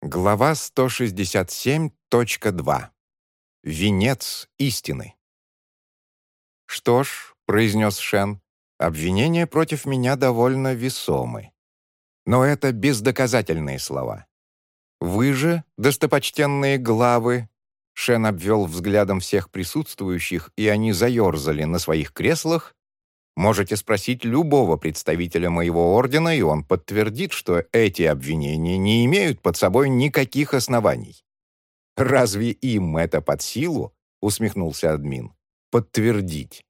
Глава 167.2. Венец истины. «Что ж», — произнес Шен, — «обвинения против меня довольно весомы. Но это бездоказательные слова. Вы же, достопочтенные главы, Шен обвел взглядом всех присутствующих, и они заерзали на своих креслах. Можете спросить любого представителя моего ордена, и он подтвердит, что эти обвинения не имеют под собой никаких оснований. «Разве им это под силу?» — усмехнулся админ. «Подтвердить.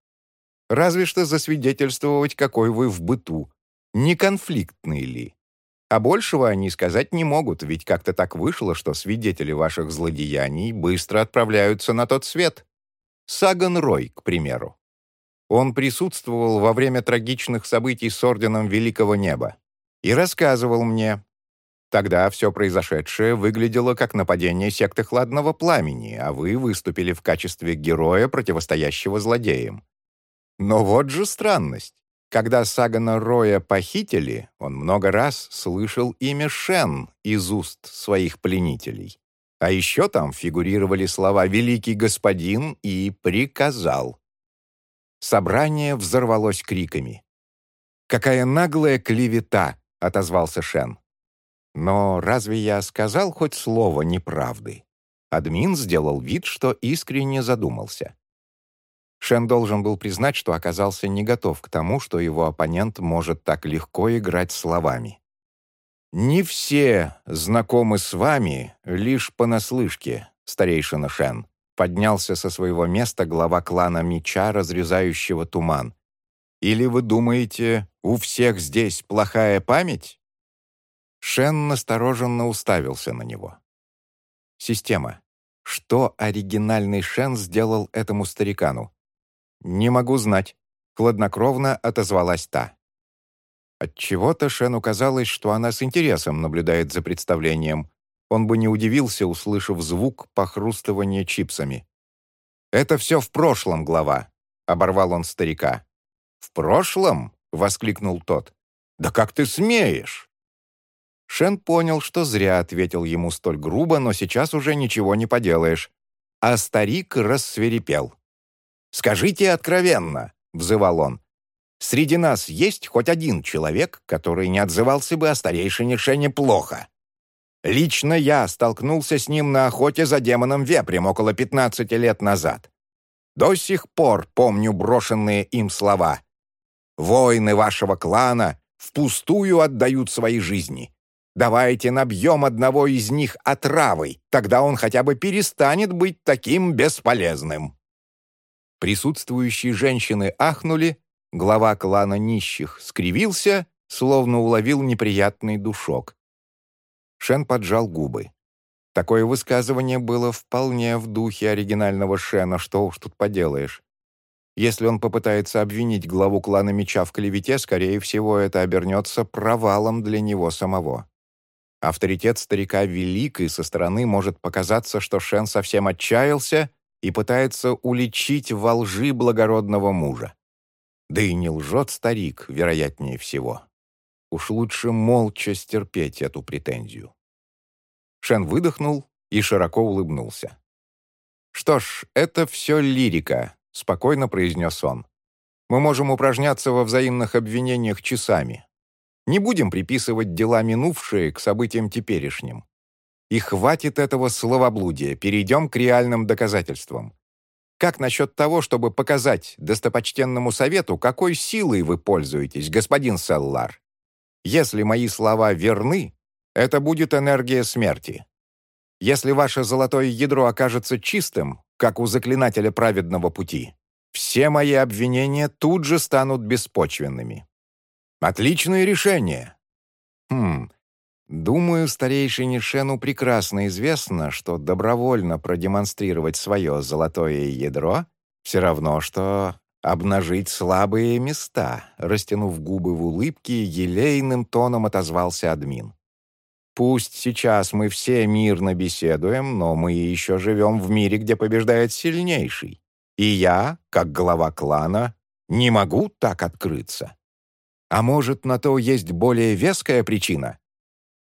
Разве что засвидетельствовать, какой вы в быту. Не конфликтный ли? А большего они сказать не могут, ведь как-то так вышло, что свидетели ваших злодеяний быстро отправляются на тот свет. Саган Рой, к примеру. Он присутствовал во время трагичных событий с Орденом Великого Неба и рассказывал мне. Тогда все произошедшее выглядело как нападение секты Хладного Пламени, а вы выступили в качестве героя, противостоящего злодеям. Но вот же странность. Когда Сагана Роя похитили, он много раз слышал имя Шен из уст своих пленителей. А еще там фигурировали слова «Великий господин» и «приказал». Собрание взорвалось криками. «Какая наглая клевета!» — отозвался Шен. «Но разве я сказал хоть слово неправды?» Админ сделал вид, что искренне задумался. Шен должен был признать, что оказался не готов к тому, что его оппонент может так легко играть словами. «Не все знакомы с вами лишь понаслышке, старейшина Шен», поднялся со своего места глава клана Меча, разрезающего туман. «Или вы думаете, у всех здесь плохая память?» Шен настороженно уставился на него. «Система. Что оригинальный Шен сделал этому старикану? «Не могу знать», — хладнокровно отозвалась та. Отчего-то Шену казалось, что она с интересом наблюдает за представлением. Он бы не удивился, услышав звук похрустывания чипсами. «Это все в прошлом, глава», — оборвал он старика. «В прошлом?» — воскликнул тот. «Да как ты смеешь?» Шен понял, что зря ответил ему столь грубо, но сейчас уже ничего не поделаешь. А старик рассверепел. «Скажите откровенно», — взывал он, «среди нас есть хоть один человек, который не отзывался бы о старейшине Шене плохо? Лично я столкнулся с ним на охоте за демоном Вепрем около 15 лет назад. До сих пор помню брошенные им слова. «Воины вашего клана впустую отдают свои жизни. Давайте набьем одного из них отравой, тогда он хотя бы перестанет быть таким бесполезным». Присутствующие женщины ахнули, глава клана нищих скривился, словно уловил неприятный душок. Шен поджал губы. Такое высказывание было вполне в духе оригинального Шена, что уж тут поделаешь. Если он попытается обвинить главу клана Меча в клевете, скорее всего, это обернется провалом для него самого. Авторитет старика велик, и со стороны может показаться, что Шен совсем отчаялся и пытается уличить во лжи благородного мужа. Да и не лжет старик, вероятнее всего. Уж лучше молча стерпеть эту претензию. Шен выдохнул и широко улыбнулся. «Что ж, это все лирика», — спокойно произнес он. «Мы можем упражняться во взаимных обвинениях часами. Не будем приписывать дела минувшие к событиям теперешним. И хватит этого словоблудия, перейдем к реальным доказательствам. Как насчет того, чтобы показать достопочтенному совету, какой силой вы пользуетесь, господин Селлар? Если мои слова верны, это будет энергия смерти. Если ваше золотое ядро окажется чистым, как у заклинателя праведного пути, все мои обвинения тут же станут беспочвенными. Отличное решение. Хм, Думаю, старейшине Шену прекрасно известно, что добровольно продемонстрировать свое золотое ядро все равно, что обнажить слабые места, растянув губы в улыбке, елейным тоном отозвался админ. Пусть сейчас мы все мирно беседуем, но мы еще живем в мире, где побеждает сильнейший. И я, как глава клана, не могу так открыться. А может, на то есть более веская причина?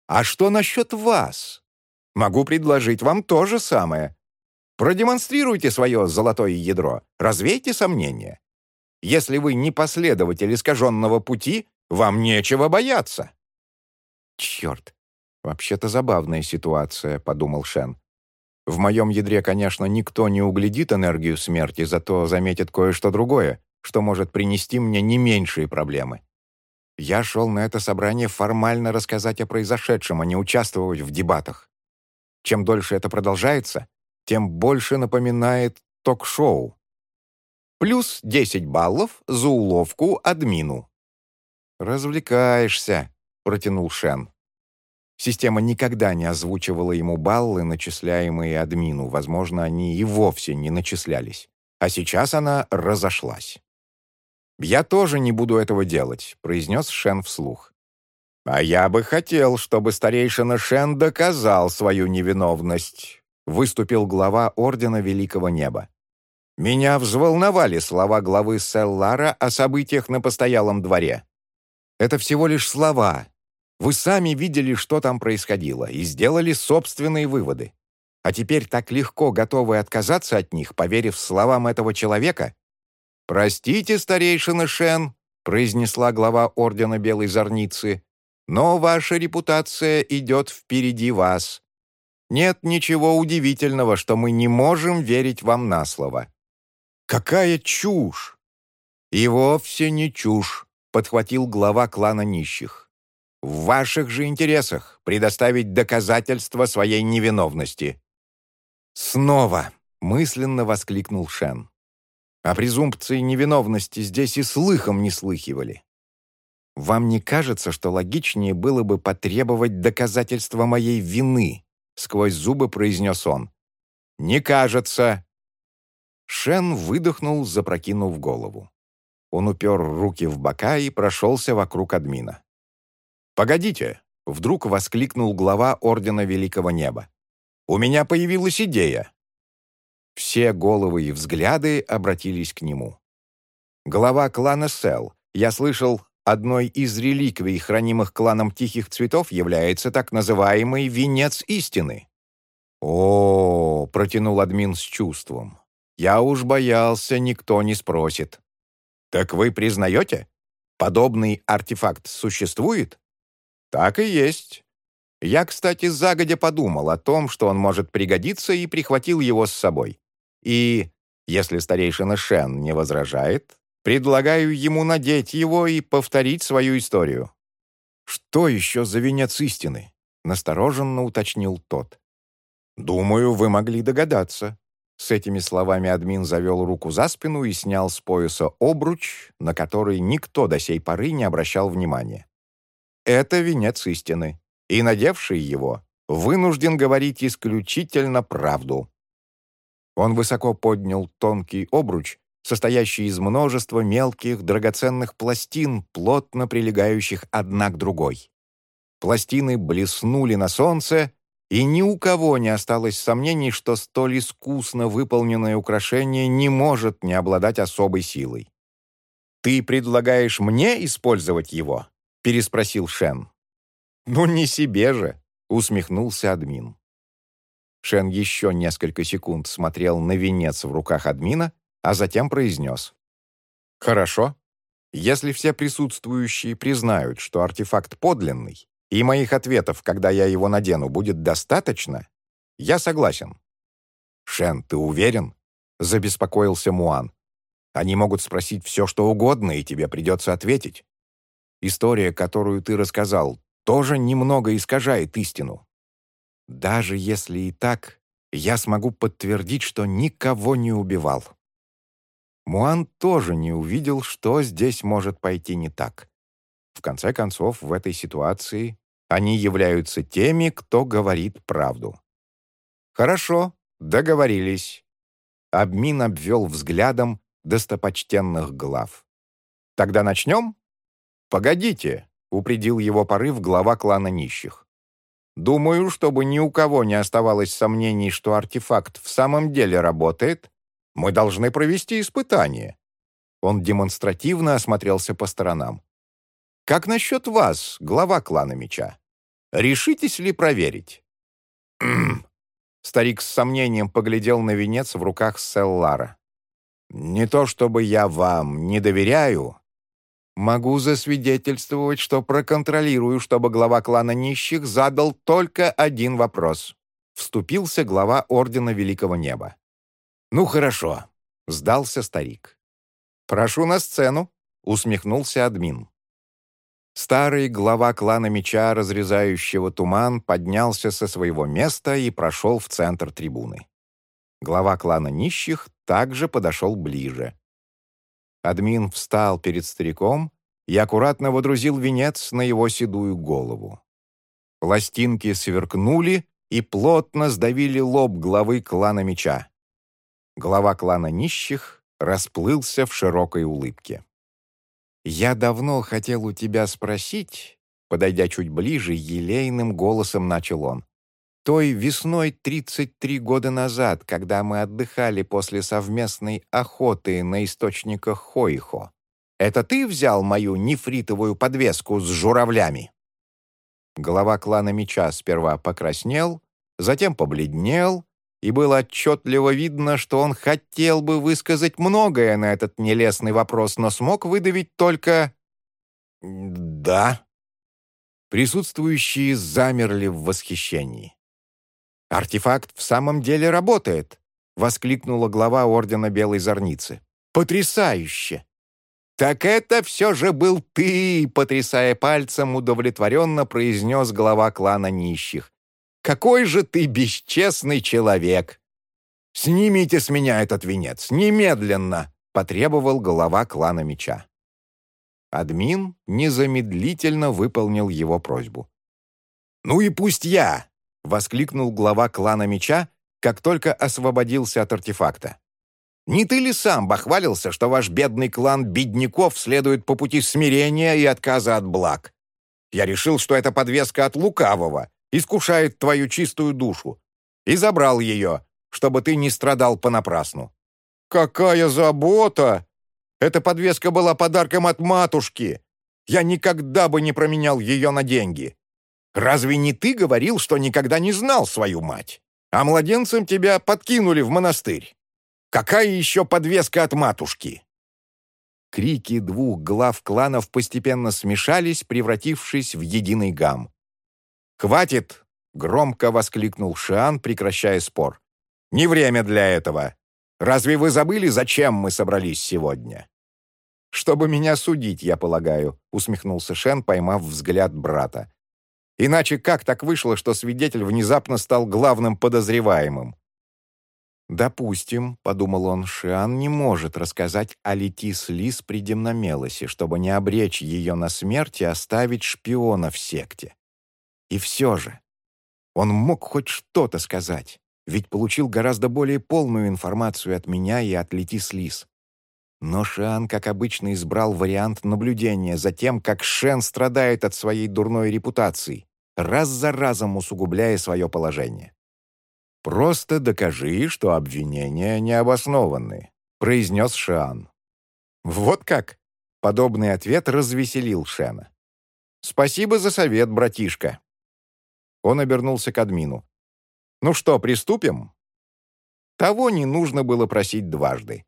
А что насчет вас? Могу предложить вам то же самое. Продемонстрируйте свое золотое ядро, развейте сомнения. Если вы не последователь искаженного пути, вам нечего бояться». «Черт, вообще-то забавная ситуация», — подумал Шен. «В моем ядре, конечно, никто не углядит энергию смерти, зато заметит кое-что другое, что может принести мне не меньшие проблемы. Я шел на это собрание формально рассказать о произошедшем, а не участвовать в дебатах. Чем дольше это продолжается, тем больше напоминает ток-шоу. Плюс 10 баллов за уловку админу. «Развлекаешься», — протянул Шен. Система никогда не озвучивала ему баллы, начисляемые админу. Возможно, они и вовсе не начислялись. А сейчас она разошлась. «Я тоже не буду этого делать», — произнес Шен вслух. «А я бы хотел, чтобы старейшина Шен доказал свою невиновность», — выступил глава Ордена Великого Неба. «Меня взволновали слова главы Селлара о событиях на постоялом дворе. Это всего лишь слова. Вы сами видели, что там происходило, и сделали собственные выводы. А теперь так легко готовы отказаться от них, поверив словам этого человека, «Простите, старейшина Шен», — произнесла глава Ордена Белой Зорницы, «но ваша репутация идет впереди вас. Нет ничего удивительного, что мы не можем верить вам на слово». «Какая чушь!» «И вовсе не чушь», — подхватил глава клана нищих. «В ваших же интересах предоставить доказательства своей невиновности». «Снова!» — мысленно воскликнул Шен. О презумпции невиновности здесь и слыхом не слыхивали. Вам не кажется, что логичнее было бы потребовать доказательства моей вины?» Сквозь зубы произнес он. «Не кажется». Шен выдохнул, запрокинув голову. Он упер руки в бока и прошелся вокруг админа. «Погодите!» — вдруг воскликнул глава Ордена Великого Неба. «У меня появилась идея. Все головы и взгляды обратились к нему. Глава клана Сел, я слышал, одной из реликвий, хранимых кланом Тихих Цветов, является так называемый «Венец истины». «О, — протянул админ с чувством, — я уж боялся, никто не спросит. Так вы признаете? Подобный артефакт существует? Так и есть. Я, кстати, загодя подумал о том, что он может пригодиться, и прихватил его с собой. И, если старейшина Шен не возражает, предлагаю ему надеть его и повторить свою историю». «Что еще за венец истины?» — настороженно уточнил тот. «Думаю, вы могли догадаться». С этими словами админ завел руку за спину и снял с пояса обруч, на который никто до сей поры не обращал внимания. Это венец истины, и, надевший его, вынужден говорить исключительно правду. Он высоко поднял тонкий обруч, состоящий из множества мелких драгоценных пластин, плотно прилегающих одна к другой. Пластины блеснули на солнце, и ни у кого не осталось сомнений, что столь искусно выполненное украшение не может не обладать особой силой. «Ты предлагаешь мне использовать его?» — переспросил Шен. «Ну не себе же», — усмехнулся админ. Шен еще несколько секунд смотрел на венец в руках админа, а затем произнес. «Хорошо. Если все присутствующие признают, что артефакт подлинный, и моих ответов, когда я его надену, будет достаточно, я согласен». «Шен, ты уверен?» — забеспокоился Муан. «Они могут спросить все, что угодно, и тебе придется ответить. История, которую ты рассказал, тоже немного искажает истину. Даже если и так, я смогу подтвердить, что никого не убивал. Муан тоже не увидел, что здесь может пойти не так. В конце концов, в этой ситуации они являются теми, кто говорит правду. «Хорошо, договорились». Обмин обвел взглядом достопочтенных глав. «Тогда начнем?» «Погодите», — упредил его порыв глава клана нищих. Думаю, чтобы ни у кого не оставалось сомнений, что артефакт в самом деле работает, мы должны провести испытание». Он демонстративно осмотрелся по сторонам. «Как насчет вас, глава клана меча? Решитесь ли проверить?» Старик с сомнением поглядел на венец в руках Селлара. «Не то чтобы я вам не доверяю. Могу засвидетельствовать, что проконтролирую, чтобы глава клана нищих задал только один вопрос». Вступился глава Ордена Великого Неба. «Ну хорошо», — сдался старик. «Прошу на сцену», — усмехнулся админ. Старый глава клана меча, разрезающего туман, поднялся со своего места и прошел в центр трибуны. Глава клана нищих также подошел ближе. Админ встал перед стариком и аккуратно водрузил венец на его седую голову. Пластинки сверкнули и плотно сдавили лоб главы клана меча. Глава клана нищих расплылся в широкой улыбке. «Я давно хотел у тебя спросить», подойдя чуть ближе, елейным голосом начал он. «Той весной 33 года назад, когда мы отдыхали после совместной охоты на источниках Хоихо, это ты взял мою нефритовую подвеску с журавлями?» Глава клана Меча сперва покраснел, затем побледнел, и было отчетливо видно, что он хотел бы высказать многое на этот нелестный вопрос, но смог выдавить только «да». Присутствующие замерли в восхищении. «Артефакт в самом деле работает!» — воскликнула глава Ордена Белой Зорницы. «Потрясающе!» «Так это все же был ты!» — потрясая пальцем, удовлетворенно произнес глава клана нищих. Какой же ты бесчестный человек!» «Снимите с меня этот венец, немедленно!» — потребовал глава клана меча. Админ незамедлительно выполнил его просьбу. «Ну и пусть я!» — воскликнул глава клана меча, как только освободился от артефакта. «Не ты ли сам бахвалился, что ваш бедный клан бедняков следует по пути смирения и отказа от благ? Я решил, что это подвеска от лукавого, искушает твою чистую душу, и забрал ее, чтобы ты не страдал понапрасну». «Какая забота! Эта подвеска была подарком от матушки. Я никогда бы не променял ее на деньги. Разве не ты говорил, что никогда не знал свою мать? А младенцем тебя подкинули в монастырь. Какая еще подвеска от матушки?» Крики двух глав кланов постепенно смешались, превратившись в единый гам. «Хватит!» — громко воскликнул Шиан, прекращая спор. «Не время для этого. Разве вы забыли, зачем мы собрались сегодня?» «Чтобы меня судить, я полагаю», — усмехнулся Шен, поймав взгляд брата. «Иначе как так вышло, что свидетель внезапно стал главным подозреваемым?» «Допустим», — подумал он, — «Шиан не может рассказать о Летис Лис при Демномелосе, чтобы не обречь ее на смерть и оставить шпиона в секте. И все же он мог хоть что-то сказать, ведь получил гораздо более полную информацию от меня и от Летис Лис. Но Шиан, как обычно, избрал вариант наблюдения за тем, как Шен страдает от своей дурной репутации, раз за разом усугубляя свое положение. «Просто докажи, что обвинения необоснованы», — произнес Шиан. «Вот как?» — подобный ответ развеселил Шена. «Спасибо за совет, братишка. Он обернулся к админу. «Ну что, приступим?» Того не нужно было просить дважды.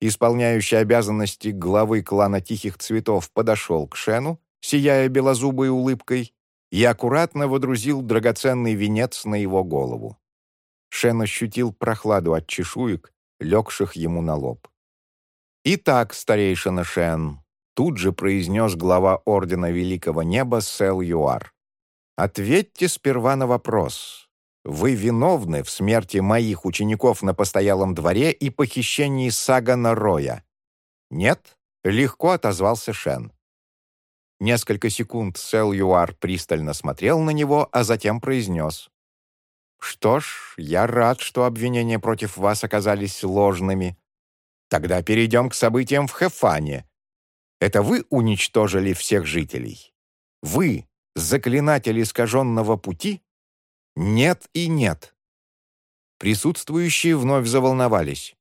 Исполняющий обязанности главы клана Тихих Цветов подошел к Шену, сияя белозубой улыбкой, и аккуратно водрузил драгоценный венец на его голову. Шен ощутил прохладу от чешуек, легших ему на лоб. «Итак, старейшина Шен», — тут же произнес глава Ордена Великого Неба Сел Юар. Ответьте сперва на вопрос. Вы виновны в смерти моих учеников на постоялом дворе и похищении Сагана Роя? Нет? Легко отозвался Шен. Несколько секунд Сел Юар пристально смотрел на него, а затем произнес. «Что ж, я рад, что обвинения против вас оказались ложными. Тогда перейдем к событиям в Хефане. Это вы уничтожили всех жителей? Вы заклинатель искаженного пути? Нет и нет. Присутствующие вновь заволновались.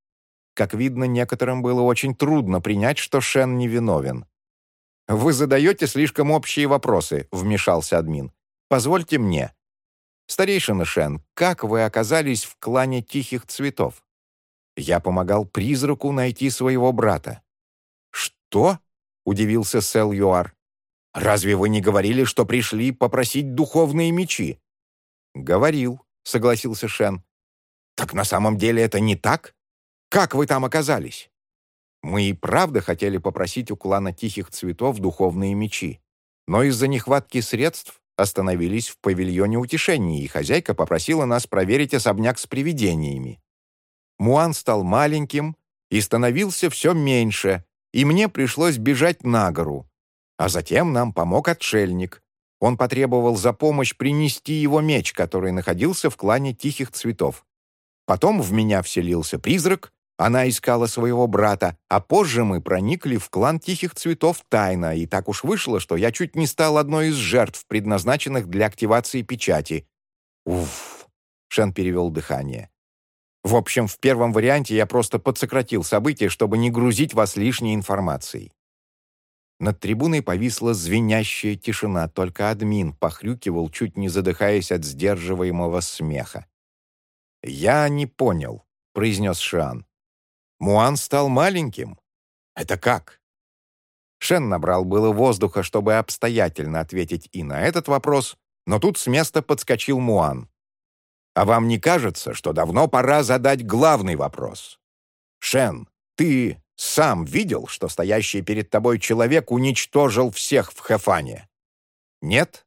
Как видно, некоторым было очень трудно принять, что Шен невиновен. «Вы задаете слишком общие вопросы», — вмешался админ. «Позвольте мне». «Старейшина Шен, как вы оказались в клане Тихих Цветов?» «Я помогал призраку найти своего брата». «Что?» — удивился Сел Юар. «Разве вы не говорили, что пришли попросить духовные мечи?» «Говорил», — согласился Шен. «Так на самом деле это не так? Как вы там оказались?» «Мы и правда хотели попросить у клана Тихих Цветов духовные мечи, но из-за нехватки средств остановились в павильоне утешений, и хозяйка попросила нас проверить особняк с привидениями. Муан стал маленьким и становился все меньше, и мне пришлось бежать на гору. А затем нам помог отшельник. Он потребовал за помощь принести его меч, который находился в клане Тихих Цветов. Потом в меня вселился призрак, она искала своего брата, а позже мы проникли в клан Тихих Цветов тайно, и так уж вышло, что я чуть не стал одной из жертв, предназначенных для активации печати. Уф, Шен перевел дыхание. В общем, в первом варианте я просто подсократил события, чтобы не грузить вас лишней информацией. Над трибуной повисла звенящая тишина, только админ похрюкивал, чуть не задыхаясь от сдерживаемого смеха. «Я не понял», — произнес Шиан. «Муан стал маленьким? Это как?» Шен набрал было воздуха, чтобы обстоятельно ответить и на этот вопрос, но тут с места подскочил Муан. А вам не кажется, что давно пора задать главный вопрос? Шен, ты сам видел, что стоящий перед тобой человек уничтожил всех в Хефане? Нет?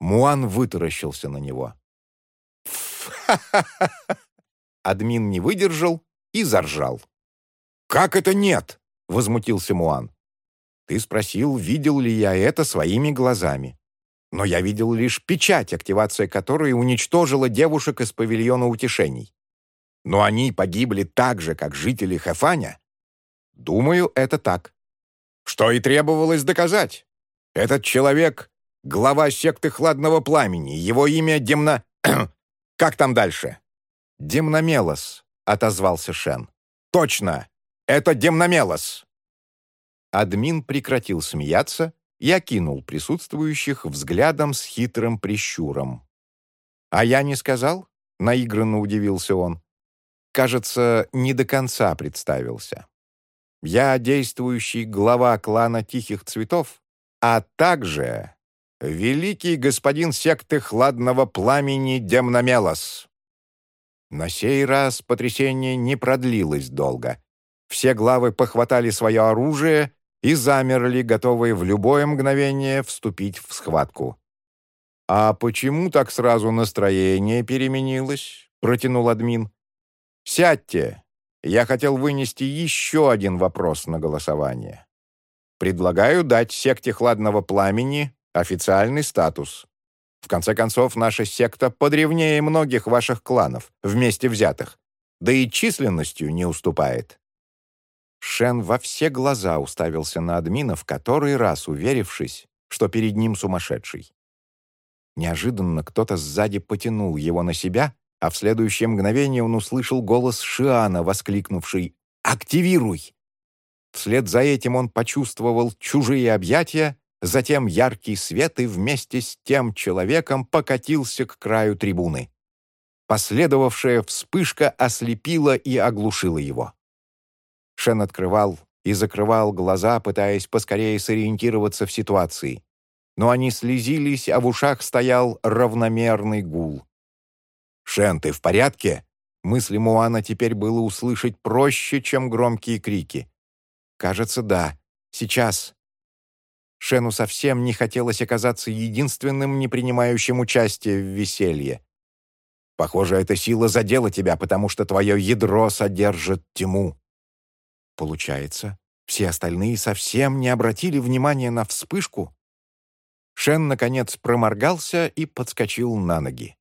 Муан вытаращился на него. Админ не выдержал и заржал. «Как это нет?» — возмутился Муан. «Ты спросил, видел ли я это своими глазами но я видел лишь печать, активация которой уничтожила девушек из павильона утешений. Но они погибли так же, как жители Хефаня? Думаю, это так. Что и требовалось доказать. Этот человек — глава секты Хладного Пламени, его имя Демна... как там дальше? Демномелос, — отозвался Шен. Точно! Это Демномелос! Админ прекратил смеяться я кинул присутствующих взглядом с хитрым прищуром. «А я не сказал?» — наигранно удивился он. «Кажется, не до конца представился. Я действующий глава клана Тихих Цветов, а также великий господин секты Хладного Пламени Демномелос». На сей раз потрясение не продлилось долго. Все главы похватали свое оружие и замерли, готовые в любое мгновение вступить в схватку. «А почему так сразу настроение переменилось?» — протянул админ. «Сядьте. Я хотел вынести еще один вопрос на голосование. Предлагаю дать секте Хладного Пламени официальный статус. В конце концов, наша секта подревнее многих ваших кланов, вместе взятых, да и численностью не уступает. Шен во все глаза уставился на админа, в который раз уверившись, что перед ним сумасшедший. Неожиданно кто-то сзади потянул его на себя, а в следующее мгновение он услышал голос Шиана, воскликнувший «Активируй!». Вслед за этим он почувствовал чужие объятия, затем яркий свет и вместе с тем человеком покатился к краю трибуны. Последовавшая вспышка ослепила и оглушила его. Шен открывал и закрывал глаза, пытаясь поскорее сориентироваться в ситуации. Но они слезились, а в ушах стоял равномерный гул. «Шен, ты в порядке?» Мысли Муана теперь было услышать проще, чем громкие крики. «Кажется, да. Сейчас». Шену совсем не хотелось оказаться единственным, не принимающим участие в веселье. «Похоже, эта сила задела тебя, потому что твое ядро содержит тьму», Получается, все остальные совсем не обратили внимания на вспышку? Шен, наконец, проморгался и подскочил на ноги.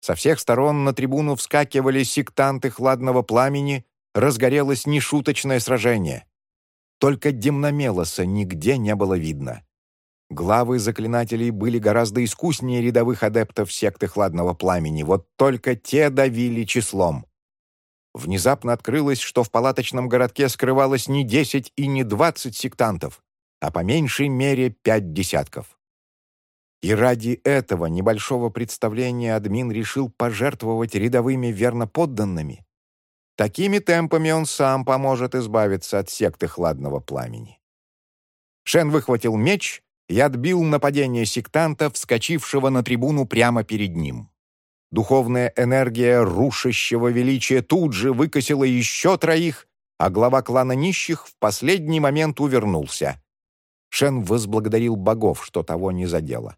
Со всех сторон на трибуну вскакивали сектанты хладного пламени, разгорелось нешуточное сражение. Только Демномелоса нигде не было видно. Главы заклинателей были гораздо искуснее рядовых адептов секты хладного пламени, вот только те давили числом. Внезапно открылось, что в палаточном городке скрывалось не десять и не двадцать сектантов, а по меньшей мере пять десятков. И ради этого небольшого представления админ решил пожертвовать рядовыми верноподданными. Такими темпами он сам поможет избавиться от секты хладного пламени. Шен выхватил меч и отбил нападение сектанта, вскочившего на трибуну прямо перед ним. Духовная энергия рушащего величия тут же выкосила еще троих, а глава клана нищих в последний момент увернулся. Шен возблагодарил богов, что того не задело.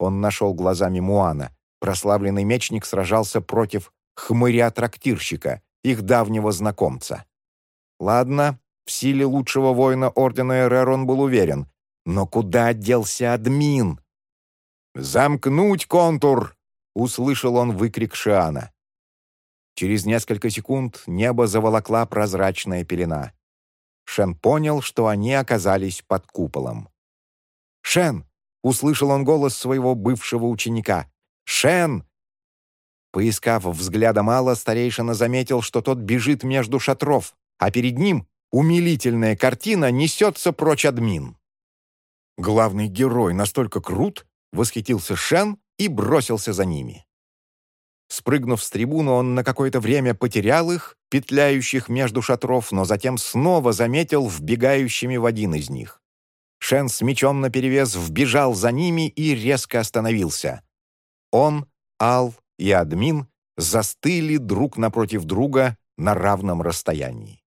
Он нашел глазами Муана. Прославленный мечник сражался против хмыря-трактирщика, их давнего знакомца. Ладно, в силе лучшего воина Ордена РР он был уверен. Но куда делся админ? «Замкнуть контур!» — услышал он выкрик Шиана. Через несколько секунд небо заволокла прозрачная пелена. Шен понял, что они оказались под куполом. «Шен!» — услышал он голос своего бывшего ученика. «Шен!» Поискав взглядом Алла, старейшина заметил, что тот бежит между шатров, а перед ним умилительная картина несется прочь админ. Главный герой настолько крут, восхитился Шен и бросился за ними. Спрыгнув с трибуны, он на какое-то время потерял их, петляющих между шатров, но затем снова заметил вбегающими в один из них. Шен с мечом наперевес вбежал за ними и резко остановился. Он, Ал и Админ застыли друг напротив друга на равном расстоянии.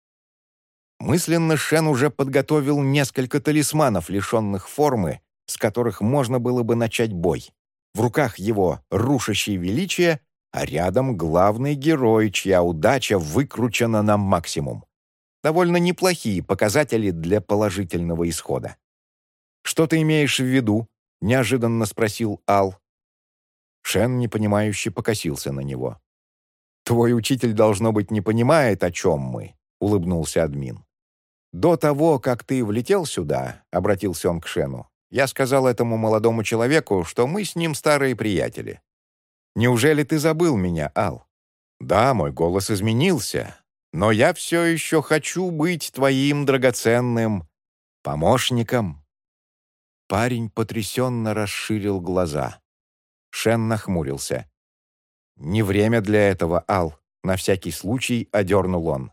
Мысленно Шен уже подготовил несколько талисманов, лишенных формы, с которых можно было бы начать бой. В руках его рушащее величие, а рядом главный герой, чья удача выкручена на максимум. Довольно неплохие показатели для положительного исхода. «Что ты имеешь в виду?» — неожиданно спросил Ал. Шен непонимающе покосился на него. «Твой учитель, должно быть, не понимает, о чем мы», — улыбнулся админ. «До того, как ты влетел сюда», — обратился он к Шену, «я сказал этому молодому человеку, что мы с ним старые приятели. Неужели ты забыл меня, Ал? Да, мой голос изменился, но я все еще хочу быть твоим драгоценным помощником». Парень потрясенно расширил глаза. Шен нахмурился. «Не время для этого, Ал», — на всякий случай одернул он.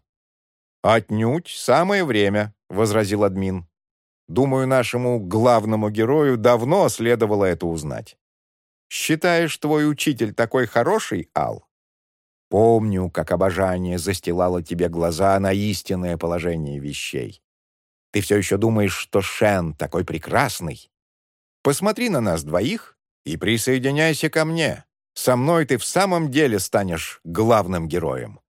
«Отнюдь самое время», — возразил админ. «Думаю, нашему главному герою давно следовало это узнать. Считаешь, твой учитель такой хороший, Ал? Помню, как обожание застилало тебе глаза на истинное положение вещей. Ты все еще думаешь, что Шен такой прекрасный? Посмотри на нас двоих и присоединяйся ко мне. Со мной ты в самом деле станешь главным героем.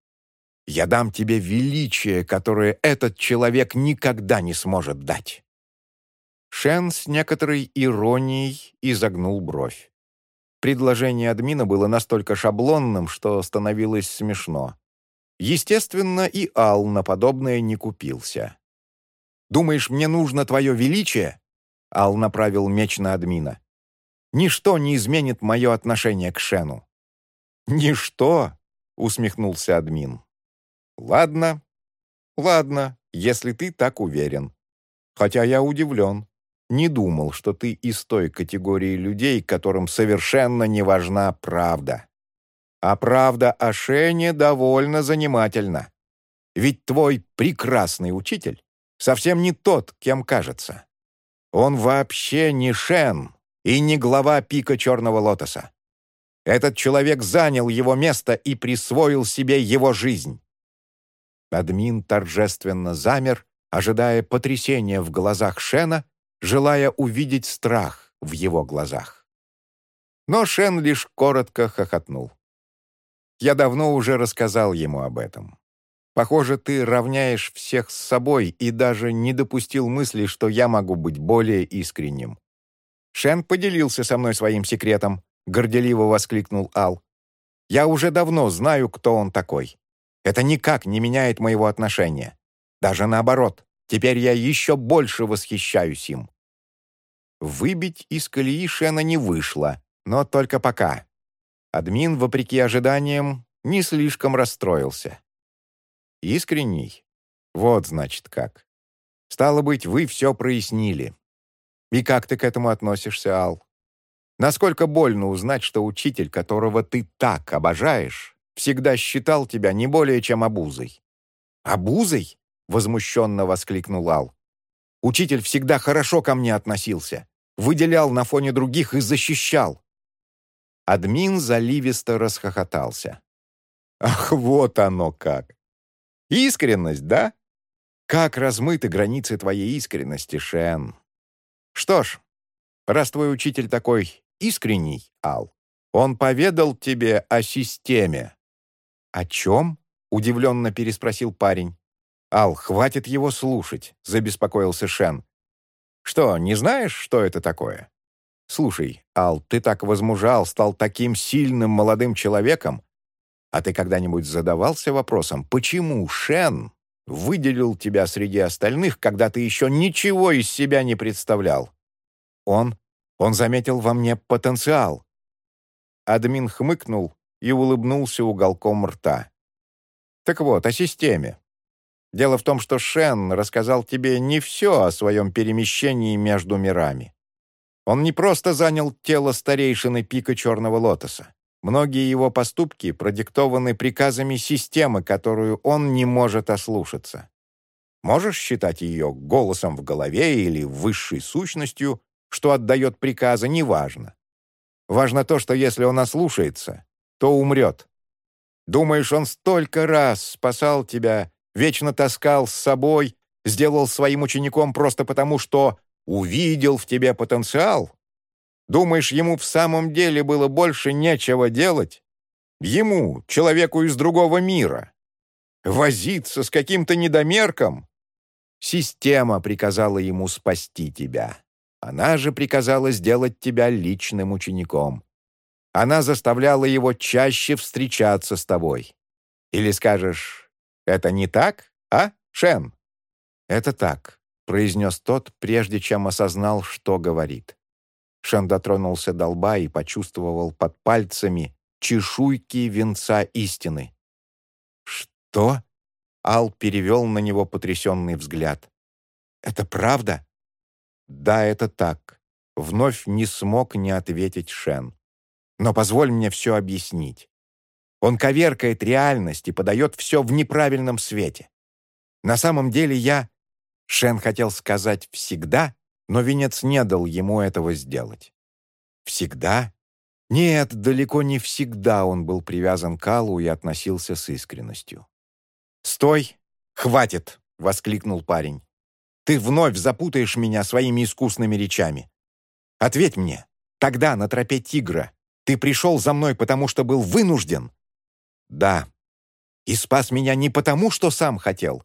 Я дам тебе величие, которое этот человек никогда не сможет дать». Шен с некоторой иронией изогнул бровь. Предложение админа было настолько шаблонным, что становилось смешно. Естественно, и Ал на подобное не купился. Думаешь, мне нужно твое величие?» Ал направил меч на админа. «Ничто не изменит мое отношение к Шену». «Ничто?» — усмехнулся админ. «Ладно, ладно, если ты так уверен. Хотя я удивлен. Не думал, что ты из той категории людей, которым совершенно не важна правда. А правда о Шене довольно занимательна. Ведь твой прекрасный учитель совсем не тот, кем кажется. Он вообще не Шен и не глава пика Черного Лотоса. Этот человек занял его место и присвоил себе его жизнь. Админ торжественно замер, ожидая потрясения в глазах Шена, желая увидеть страх в его глазах. Но Шен лишь коротко хохотнул. Я давно уже рассказал ему об этом. Похоже, ты равняешь всех с собой и даже не допустил мысли, что я могу быть более искренним. Шен поделился со мной своим секретом, горделиво воскликнул Ал. Я уже давно знаю, кто он такой. Это никак не меняет моего отношения. Даже наоборот, теперь я еще больше восхищаюсь им. Выбить из колеи Шена не вышло, но только пока. Админ, вопреки ожиданиям, не слишком расстроился. Искренний? Вот, значит, как. Стало быть, вы все прояснили. И как ты к этому относишься, Ал? Насколько больно узнать, что учитель, которого ты так обожаешь, всегда считал тебя не более чем обузой». «Обузой?» — возмущенно воскликнул Ал. «Учитель всегда хорошо ко мне относился, выделял на фоне других и защищал». Админ заливисто расхохотался. «Ах, вот оно как! Искренность, да? Как размыты границы твоей искренности, Шен. Что ж, раз твой учитель такой искренний, Ал. Он поведал тебе о системе». «О чем?» — удивленно переспросил парень. «Ал, хватит его слушать», — забеспокоился Шен. «Что, не знаешь, что это такое?» «Слушай, Ал, ты так возмужал, стал таким сильным молодым человеком. А ты когда-нибудь задавался вопросом, почему Шен выделил тебя среди остальных, когда ты еще ничего из себя не представлял? Он он заметил во мне потенциал». Админ хмыкнул и улыбнулся уголком рта. «Так вот, о системе. Дело в том, что Шен рассказал тебе не все о своем перемещении между мирами. Он не просто занял тело старейшины пика Черного Лотоса. Многие его поступки продиктованы приказами системы, которую он не может ослушаться. Можешь считать ее голосом в голове или высшей сущностью, что отдает приказы, неважно. Важно то, что если он ослушается, то умрет. Думаешь, он столько раз спасал тебя, вечно таскал с собой, сделал своим учеником просто потому, что увидел в тебе потенциал? Думаешь, ему в самом деле было больше нечего делать? Ему, человеку из другого мира? Возиться с каким-то недомерком? Система приказала ему спасти тебя. Она же приказала сделать тебя личным учеником. Она заставляла его чаще встречаться с тобой. Или скажешь, это не так, а, Шен?» «Это так», — произнес тот, прежде чем осознал, что говорит. Шен дотронулся до лба и почувствовал под пальцами чешуйки венца истины. «Что?» — Ал перевел на него потрясенный взгляд. «Это правда?» «Да, это так», — вновь не смог не ответить Шен. «Но позволь мне все объяснить. Он коверкает реальность и подает все в неправильном свете. На самом деле я...» Шен хотел сказать «всегда», но венец не дал ему этого сделать. «Всегда?» Нет, далеко не всегда он был привязан к Аллу и относился с искренностью. «Стой! Хватит!» — воскликнул парень. Ты вновь запутаешь меня своими искусными речами. Ответь мне, тогда на тропе тигра ты пришел за мной, потому что был вынужден? Да. И спас меня не потому, что сам хотел.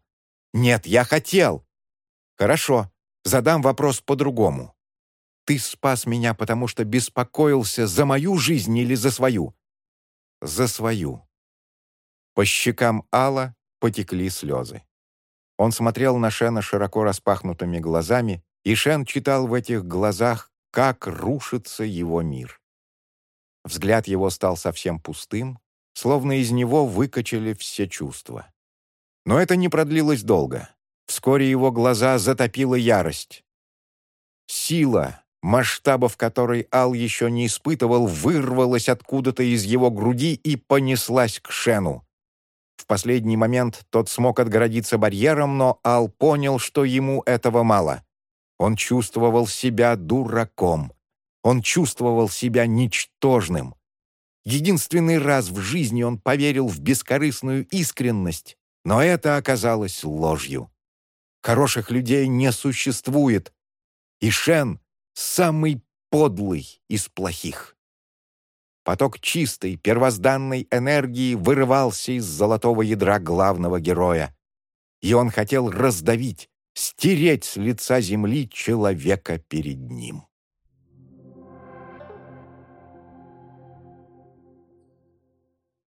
Нет, я хотел. Хорошо, задам вопрос по-другому. Ты спас меня, потому что беспокоился за мою жизнь или за свою? За свою. По щекам Алла потекли слезы. Он смотрел на Шена широко распахнутыми глазами, и Шен читал в этих глазах, как рушится его мир. Взгляд его стал совсем пустым, словно из него выкачали все чувства. Но это не продлилось долго. Вскоре его глаза затопила ярость. Сила, масштабов которой Ал еще не испытывал, вырвалась откуда-то из его груди и понеслась к Шену. В последний момент тот смог отгородиться барьером, но Ал понял, что ему этого мало. Он чувствовал себя дураком. Он чувствовал себя ничтожным. Единственный раз в жизни он поверил в бескорыстную искренность, но это оказалось ложью. Хороших людей не существует, и Шен — самый подлый из плохих. Поток чистой, первозданной энергии вырывался из золотого ядра главного героя. И он хотел раздавить, стереть с лица земли человека перед ним.